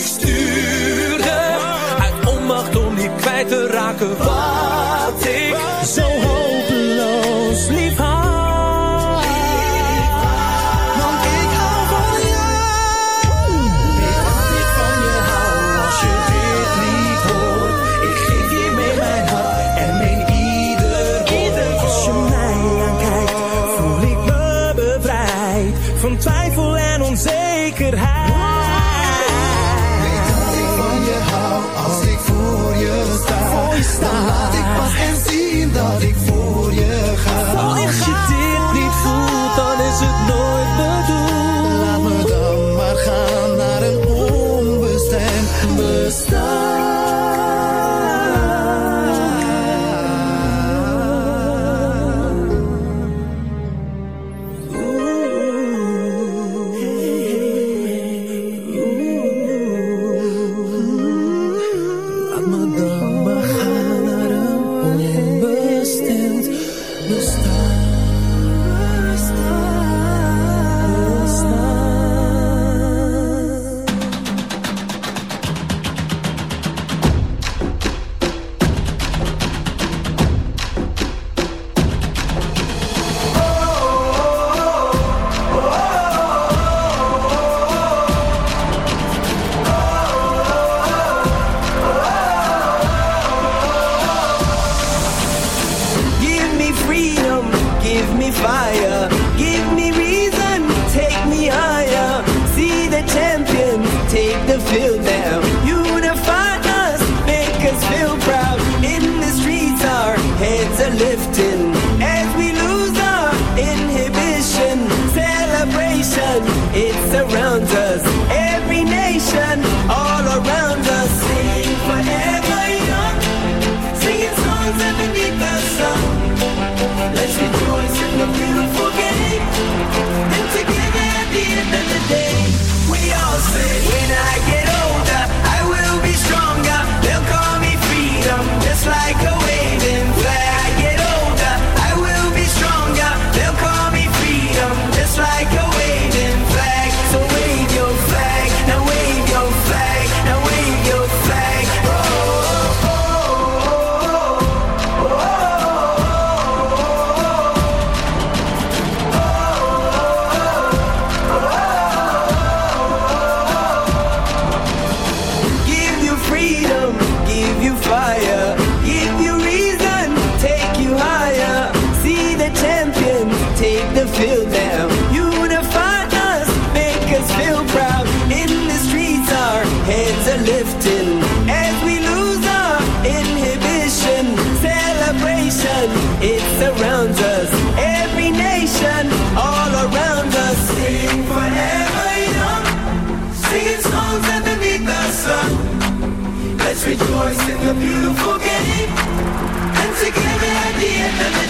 mixtape. vai say forget it. And together at the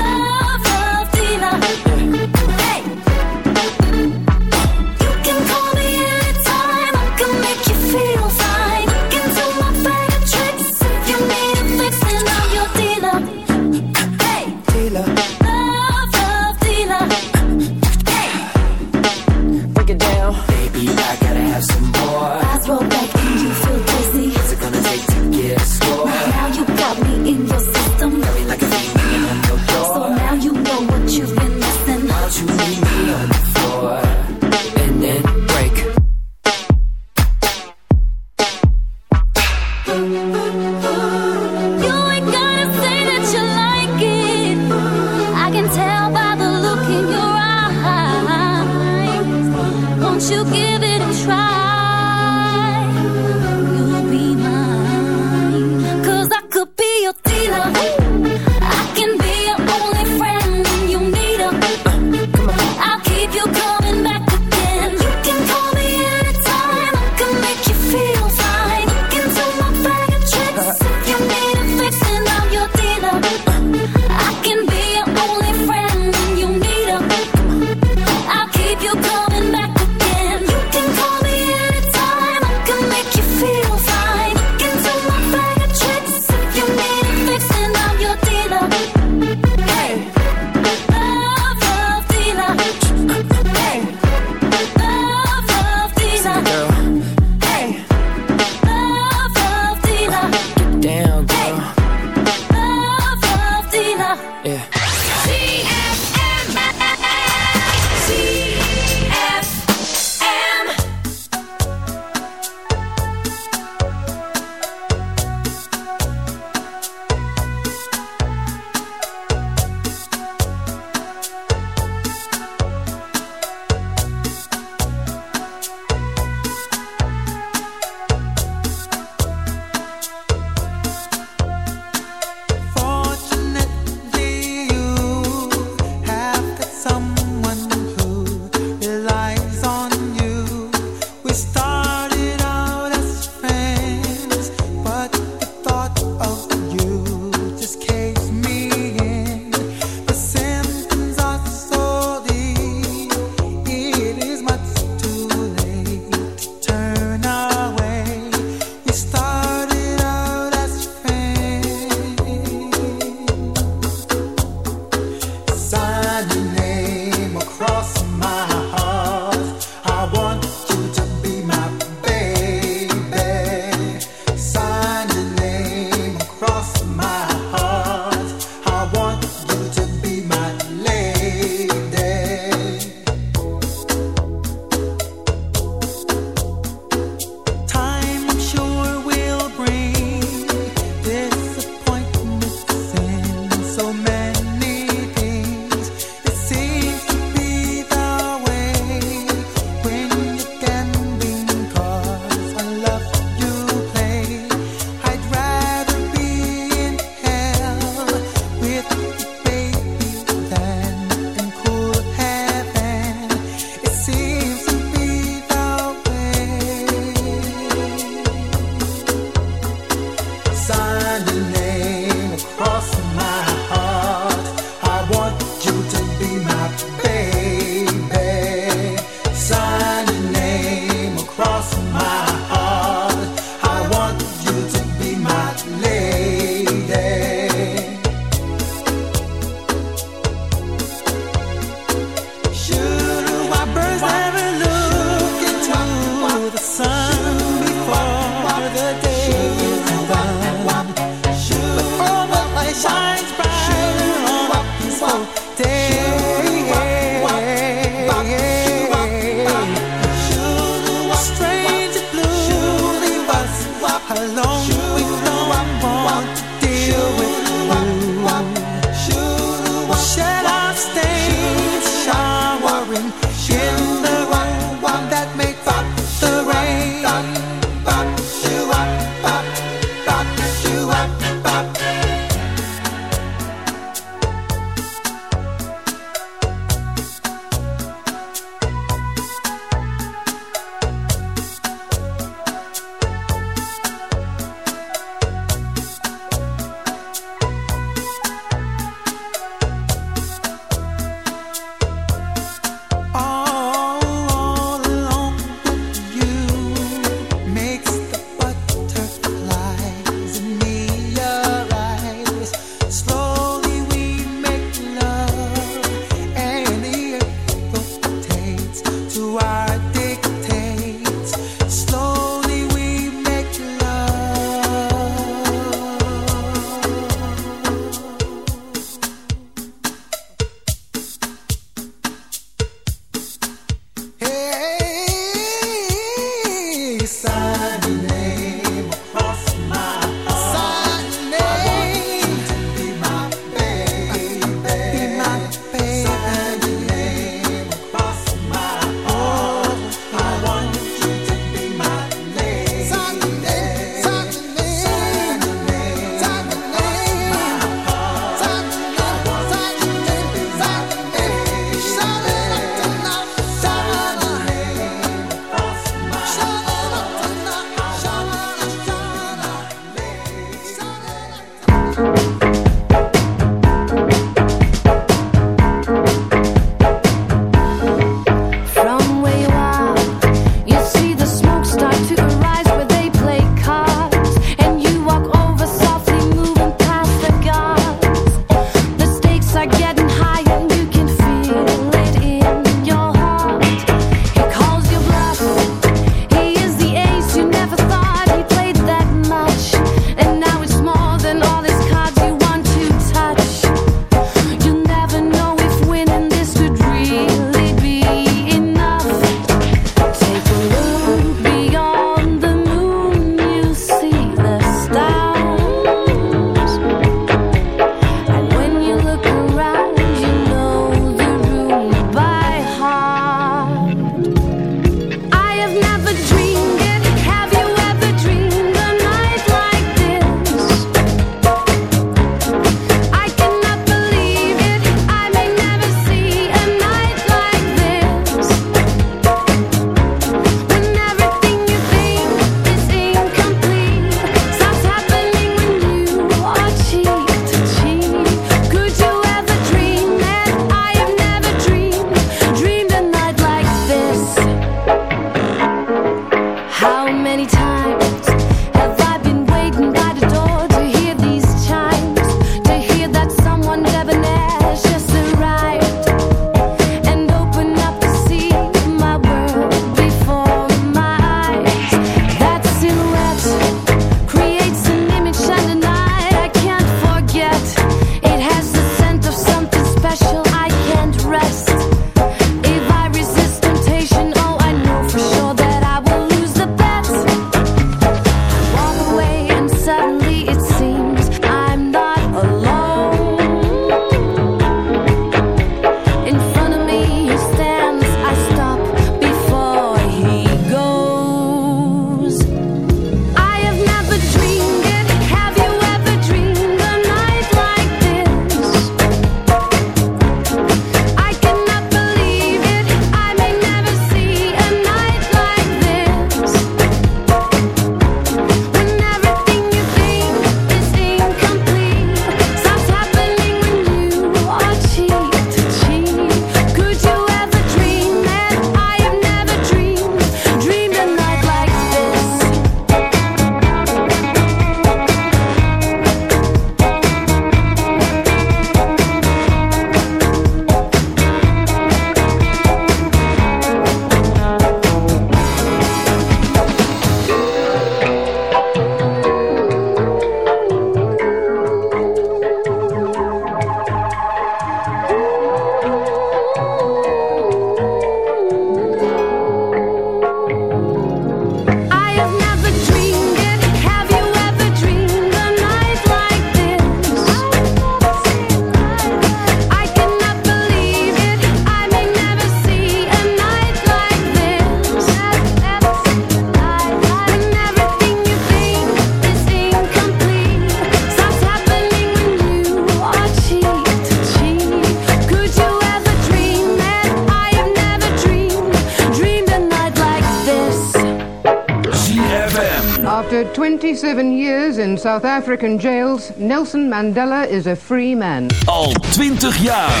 South African jails, Nelson Mandela is a free man. Al 20 jaar.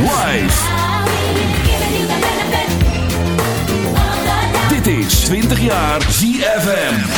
Live. Dit is 20 jaar ZFM.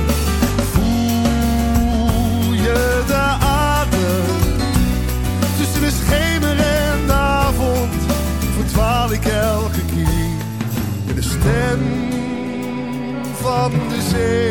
say.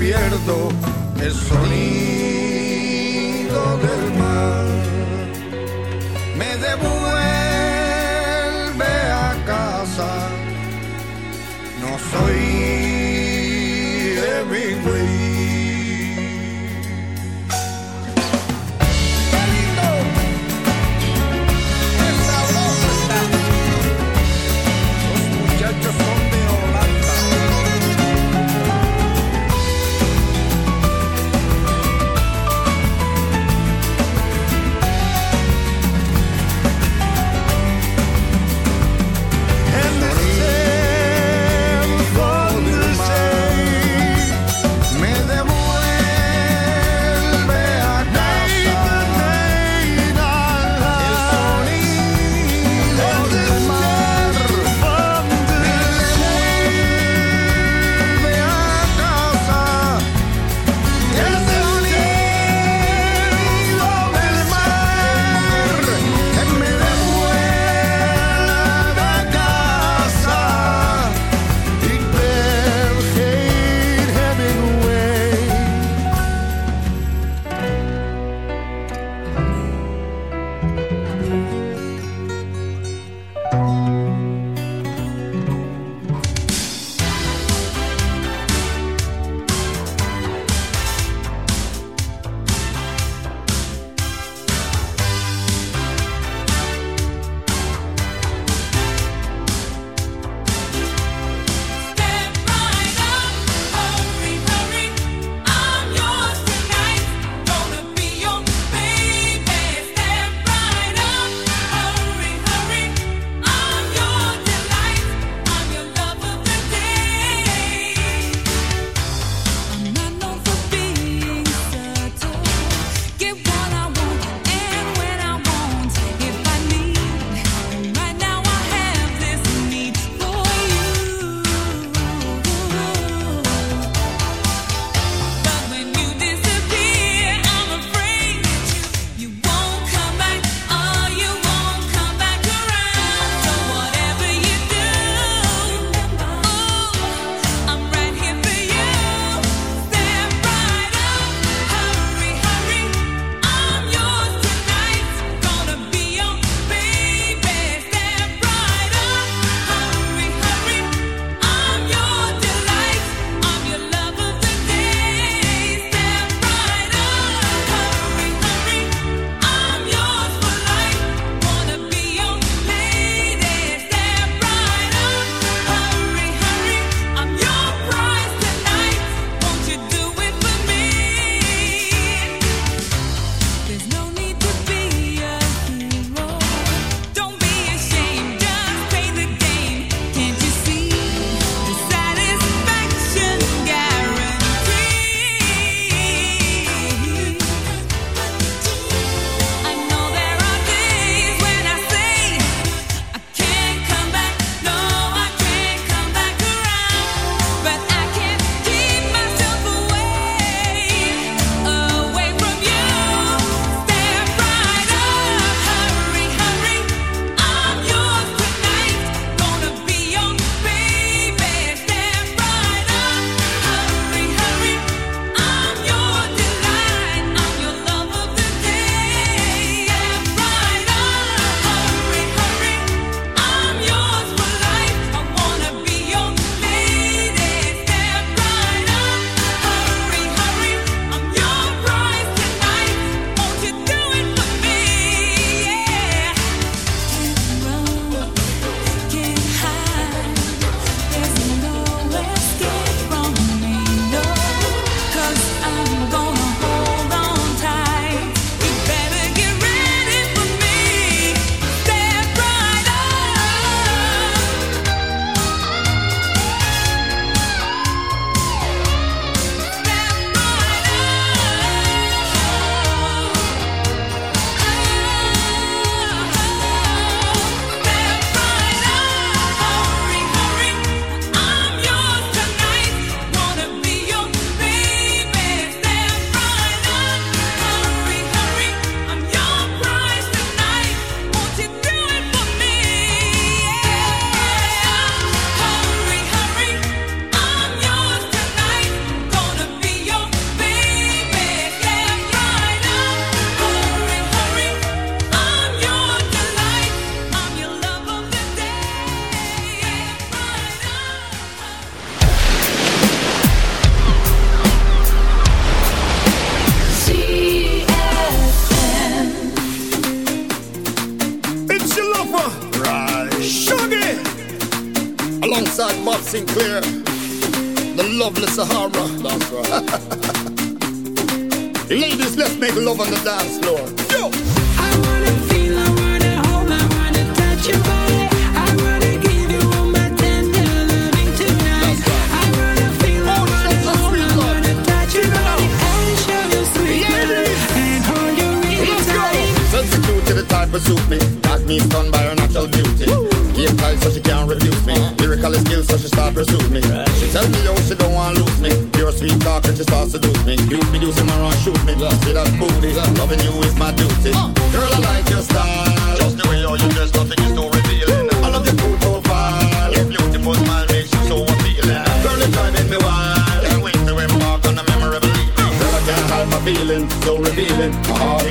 Pierdo el sonido del mar.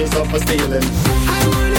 myself for stealing.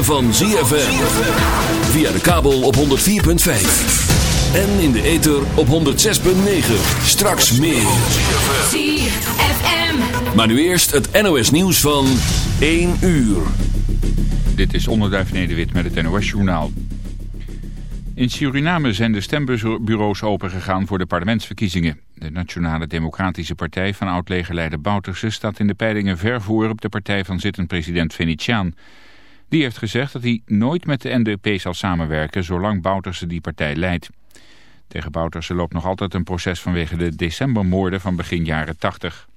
Ritme van ZFM. Via de kabel op 104.5. En in de ether op 106.9. Straks meer. ZFM. Maar nu eerst het NOS nieuws van 1 uur. Dit is Onderduif Nederwit met het NOS Journaal. In Suriname zijn de stembureaus opengegaan voor de parlementsverkiezingen. De Nationale Democratische Partij van oud-legerleider Bouterse staat in de peilingen ver voor op de partij van zittend president Venetiaan. Die heeft gezegd dat hij nooit met de NDP zal samenwerken zolang Bouterse die partij leidt. Tegen Bouterse loopt nog altijd een proces vanwege de decembermoorden van begin jaren 80.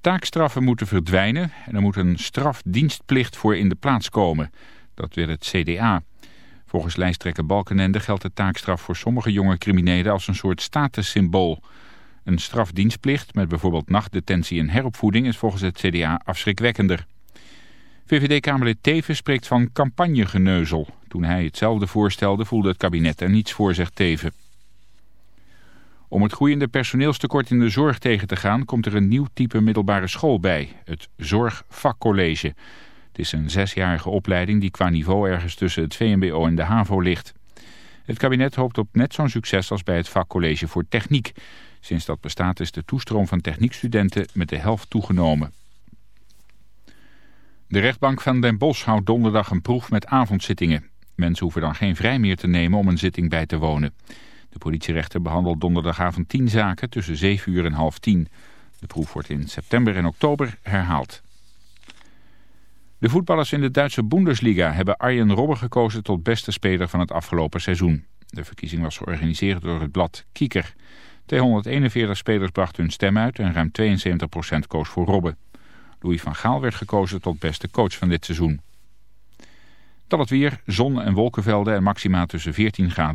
Taakstraffen moeten verdwijnen en er moet een strafdienstplicht voor in de plaats komen. Dat wil het CDA. Volgens lijsttrekker Balkenende geldt de taakstraf voor sommige jonge criminelen als een soort statussymbool. Een strafdienstplicht met bijvoorbeeld nachtdetentie en heropvoeding is volgens het CDA afschrikwekkender. VVD-Kamerlid Teven spreekt van campagnegeneuzel. Toen hij hetzelfde voorstelde voelde het kabinet er niets voor, zegt Teven. Om het groeiende personeelstekort in de zorg tegen te gaan... komt er een nieuw type middelbare school bij, het Zorgvakcollege. Het is een zesjarige opleiding die qua niveau ergens tussen het VMBO en de HAVO ligt. Het kabinet hoopt op net zo'n succes als bij het vakcollege voor techniek. Sinds dat bestaat is de toestroom van techniekstudenten met de helft toegenomen. De rechtbank van Den Bosch houdt donderdag een proef met avondzittingen. Mensen hoeven dan geen vrij meer te nemen om een zitting bij te wonen. De politierechter behandelt donderdagavond tien zaken tussen 7 uur en half tien. De proef wordt in september en oktober herhaald. De voetballers in de Duitse Bundesliga hebben Arjen Robben gekozen tot beste speler van het afgelopen seizoen. De verkiezing was georganiseerd door het blad Kieker. 241 spelers brachten hun stem uit en ruim 72% koos voor Robben. Louis van Gaal werd gekozen tot beste coach van dit seizoen. Dan het weer, zon en wolkenvelden en maxima tussen 14 graden.